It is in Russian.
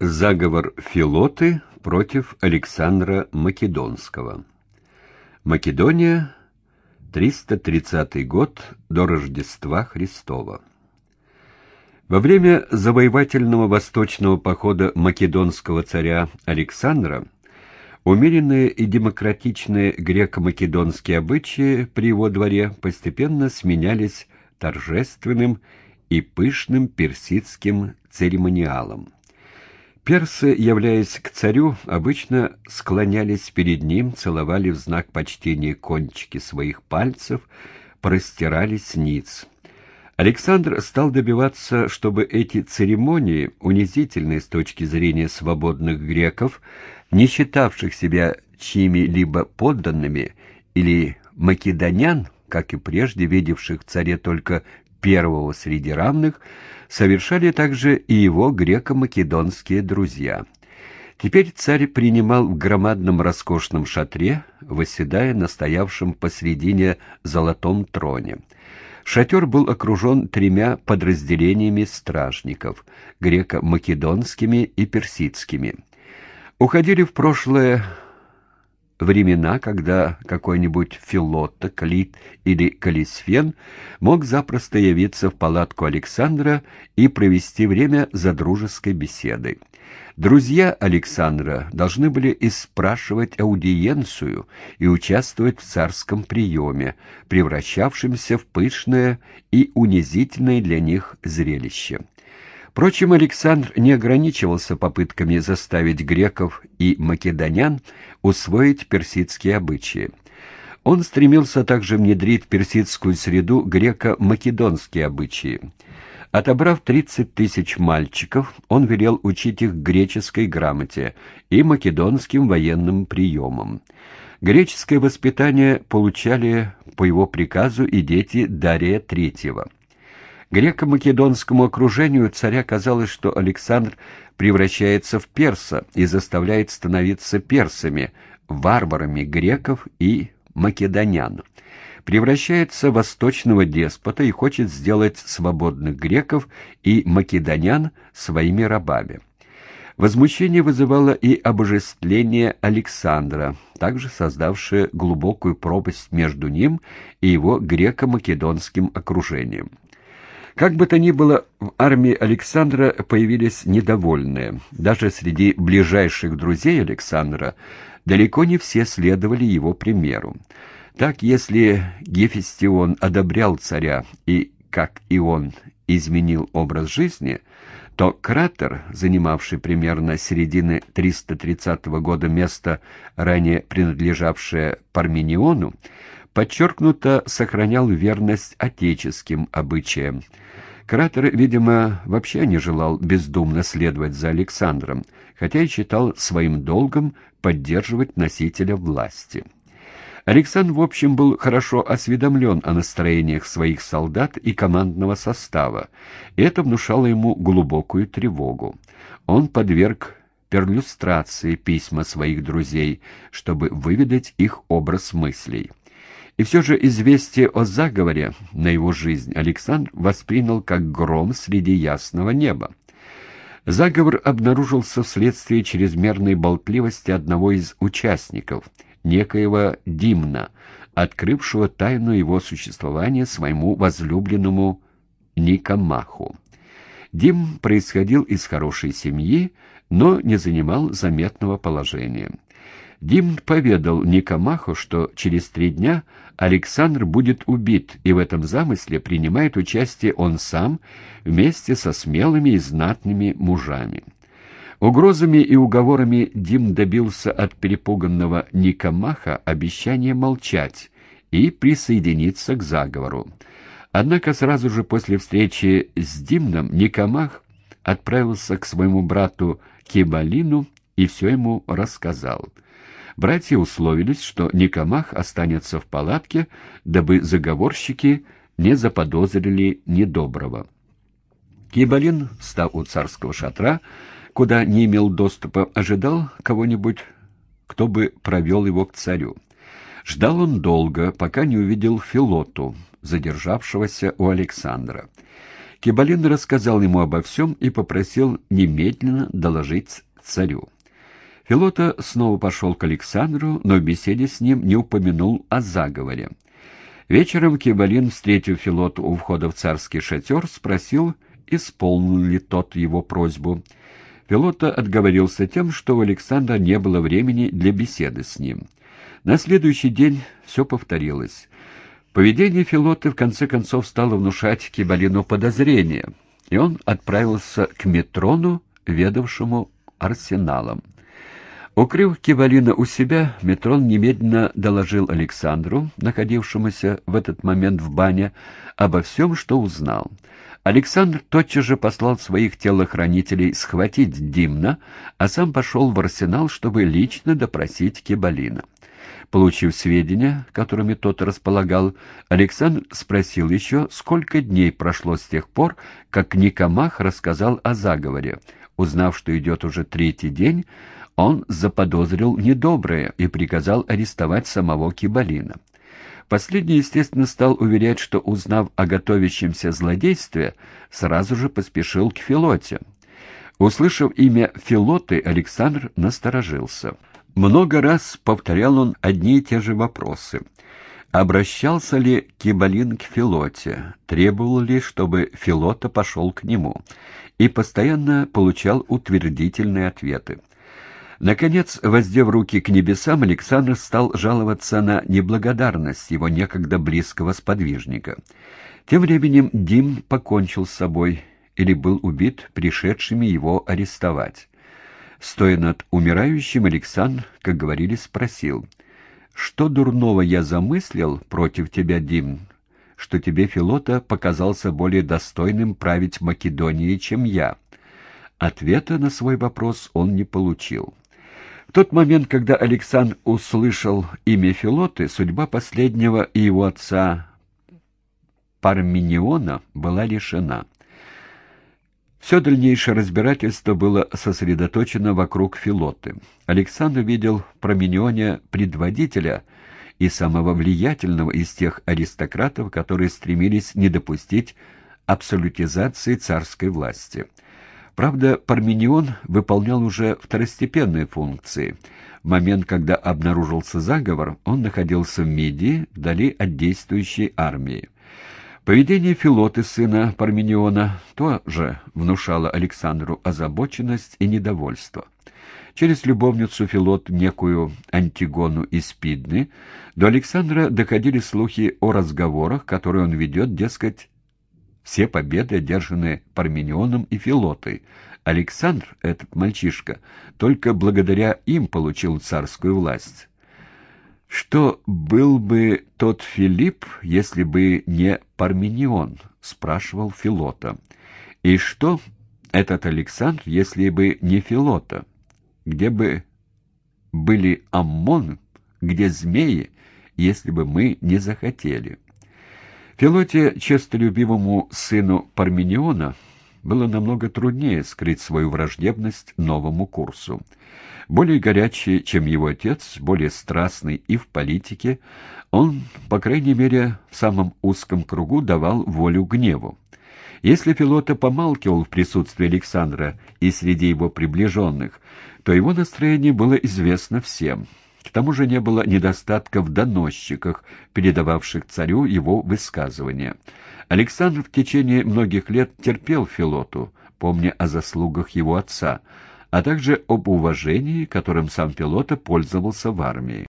Заговор Филоты против Александра Македонского. Македония, 330 год до Рождества Христова. Во время завоевательного восточного похода македонского царя Александра умеренные и демократичные греко-македонские обычаи при его дворе постепенно сменялись торжественным и пышным персидским церемониалом. Персы, являясь к царю, обычно склонялись перед ним, целовали в знак почтения кончики своих пальцев, простирались ниц. Александр стал добиваться, чтобы эти церемонии, унизительные с точки зрения свободных греков, не считавших себя чьими-либо подданными, или македонян, как и прежде видевших в царе только первого среди равных, совершали также и его греко-македонские друзья. Теперь царь принимал в громадном роскошном шатре, восседая на стоявшем посредине золотом троне. Шатер был окружен тремя подразделениями стражников — греко-македонскими и персидскими. Уходили в прошлое времена, когда какой-нибудь Филотта, Клит или Калисфен мог запросто явиться в палатку Александра и провести время за дружеской беседой. Друзья Александра должны были испрашивать аудиенцию и участвовать в царском приеме, превращавшемся в пышное и унизительное для них зрелище. Впрочем, Александр не ограничивался попытками заставить греков и македонян усвоить персидские обычаи. Он стремился также внедрить в персидскую среду греко-македонские обычаи. Отобрав 30 тысяч мальчиков, он велел учить их греческой грамоте и македонским военным приемам. Греческое воспитание получали по его приказу и дети Дария III. Греко-македонскому окружению царя казалось, что Александр превращается в перса и заставляет становиться персами, варварами греков и македонян. Превращается в восточного деспота и хочет сделать свободных греков и македонян своими рабами. Возмущение вызывало и обожествление Александра, также создавшее глубокую пропасть между ним и его греко-македонским окружением. Как бы то ни было, в армии Александра появились недовольные. Даже среди ближайших друзей Александра далеко не все следовали его примеру. Так, если Гефестион одобрял царя и, как и он, изменил образ жизни, то Кратер, занимавший примерно середины 330 года место, ранее принадлежавшее Пармениону, подчеркнуто сохранял верность отеческим обычаям. Кратер, видимо, вообще не желал бездумно следовать за Александром, хотя и считал своим долгом поддерживать носителя власти. Александр, в общем, был хорошо осведомлен о настроениях своих солдат и командного состава, и это внушало ему глубокую тревогу. Он подверг перлюстрации письма своих друзей, чтобы выведать их образ мыслей. И все же известие о заговоре на его жизнь Александр воспринял как гром среди ясного неба. Заговор обнаружился вследствие чрезмерной болтливости одного из участников, некоего Димна, открывшего тайну его существования своему возлюбленному Никомаху. Дим происходил из хорошей семьи, но не занимал заметного положения. Дим поведал Никомаху, что через три дня Александр будет убит, и в этом замысле принимает участие он сам вместе со смелыми и знатными мужами. Угрозами и уговорами Дим добился от перепуганного Никомаха обещания молчать и присоединиться к заговору. Однако сразу же после встречи с Димном Никомах отправился к своему брату Кибалину и все ему рассказал. Братья условились, что Никомах останется в палатке, дабы заговорщики не заподозрили недоброго. Кибалин, став у царского шатра, куда не имел доступа, ожидал кого-нибудь, кто бы провел его к царю. Ждал он долго, пока не увидел Филоту, задержавшегося у Александра. Кибалин рассказал ему обо всем и попросил немедленно доложить царю. Филота снова пошел к Александру, но в беседе с ним не упомянул о заговоре. Вечером Кибалин, встретив Филота у входа в царский шатер, спросил, исполнил ли тот его просьбу. Филота отговорился тем, что у Александра не было времени для беседы с ним. На следующий день все повторилось. Поведение Филота в конце концов стало внушать Кибалину подозрения, и он отправился к Метрону, ведавшему арсеналом. Укрыв Кивалина у себя, Метрон немедленно доложил Александру, находившемуся в этот момент в бане, обо всем, что узнал. Александр тотчас же послал своих телохранителей схватить Димна, а сам пошел в арсенал, чтобы лично допросить Кибалина. Получив сведения, которыми тот располагал, Александр спросил еще, сколько дней прошло с тех пор, как Никомах рассказал о заговоре. Узнав, что идет уже третий день, он заподозрил недоброе и приказал арестовать самого Кибалина. Последний, естественно, стал уверять, что, узнав о готовящемся злодействе, сразу же поспешил к Филоте. Услышав имя Филоты, Александр насторожился. Много раз повторял он одни и те же вопросы. Обращался ли Кибалин к Филоте, требовал ли, чтобы Филота пошел к нему, и постоянно получал утвердительные ответы. Наконец, воздев руки к небесам, Александр стал жаловаться на неблагодарность его некогда близкого сподвижника. Тем временем Дим покончил с собой или был убит пришедшими его арестовать. Стоя над умирающим, Александр, как говорили, спросил, «Что дурного я замыслил против тебя, Дим, что тебе Филота показался более достойным править Македонией, чем я?» Ответа на свой вопрос он не получил. В тот момент, когда Александр услышал имя Филоты, судьба последнего и его отца Пармениона была решена. Все дальнейшее разбирательство было сосредоточено вокруг Филоты. Александр видел в Парменионе предводителя и самого влиятельного из тех аристократов, которые стремились не допустить абсолютизации царской власти – Правда, Парменион выполнял уже второстепенные функции. В момент, когда обнаружился заговор, он находился в Мидии, вдали от действующей армии. Поведение Филоты, сына Пармениона, тоже внушало Александру озабоченность и недовольство. Через любовницу Филот, некую Антигону из Пидны, до Александра доходили слухи о разговорах, которые он ведет, дескать, все победы одержаны Парменионом и Филотой. Александр, этот мальчишка, только благодаря им получил царскую власть. «Что был бы тот Филипп, если бы не Парменион?» — спрашивал Филота. «И что этот Александр, если бы не Филота? Где бы были Аммон, где змеи, если бы мы не захотели?» Филоте, честолюбивому сыну Пармениона, было намного труднее скрыть свою враждебность новому курсу. Более горячий, чем его отец, более страстный и в политике, он, по крайней мере, в самом узком кругу давал волю гневу. Если Филота помалкивал в присутствии Александра и среди его приближенных, то его настроение было известно всем — к тому же не было недостатка в доносчиках, передававших царю его высказывания. Александр в течение многих лет терпел Филоту, помня о заслугах его отца, а также об уважении, которым сам Филота пользовался в армии.